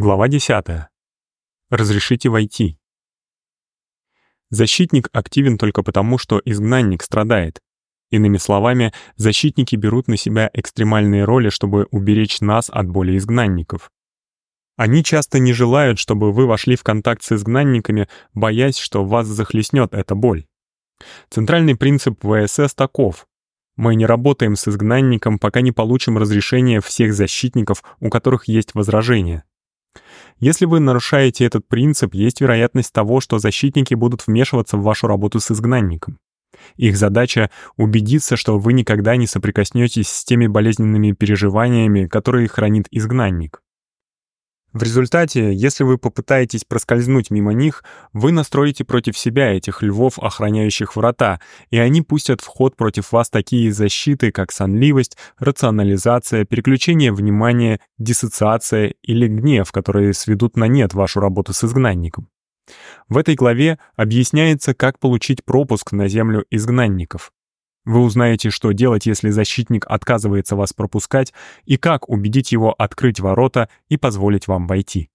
Глава 10. Разрешите войти. Защитник активен только потому, что изгнанник страдает. Иными словами, защитники берут на себя экстремальные роли, чтобы уберечь нас от боли изгнанников. Они часто не желают, чтобы вы вошли в контакт с изгнанниками, боясь, что вас захлестнет эта боль. Центральный принцип ВСС таков. Мы не работаем с изгнанником, пока не получим разрешение всех защитников, у которых есть возражения. Если вы нарушаете этот принцип, есть вероятность того, что защитники будут вмешиваться в вашу работу с изгнанником. Их задача — убедиться, что вы никогда не соприкоснетесь с теми болезненными переживаниями, которые хранит изгнанник. В результате, если вы попытаетесь проскользнуть мимо них, вы настроите против себя этих львов, охраняющих врата, и они пустят в ход против вас такие защиты, как сонливость, рационализация, переключение внимания, диссоциация или гнев, которые сведут на нет вашу работу с изгнанником. В этой главе объясняется, как получить пропуск на землю изгнанников. Вы узнаете, что делать, если защитник отказывается вас пропускать, и как убедить его открыть ворота и позволить вам войти.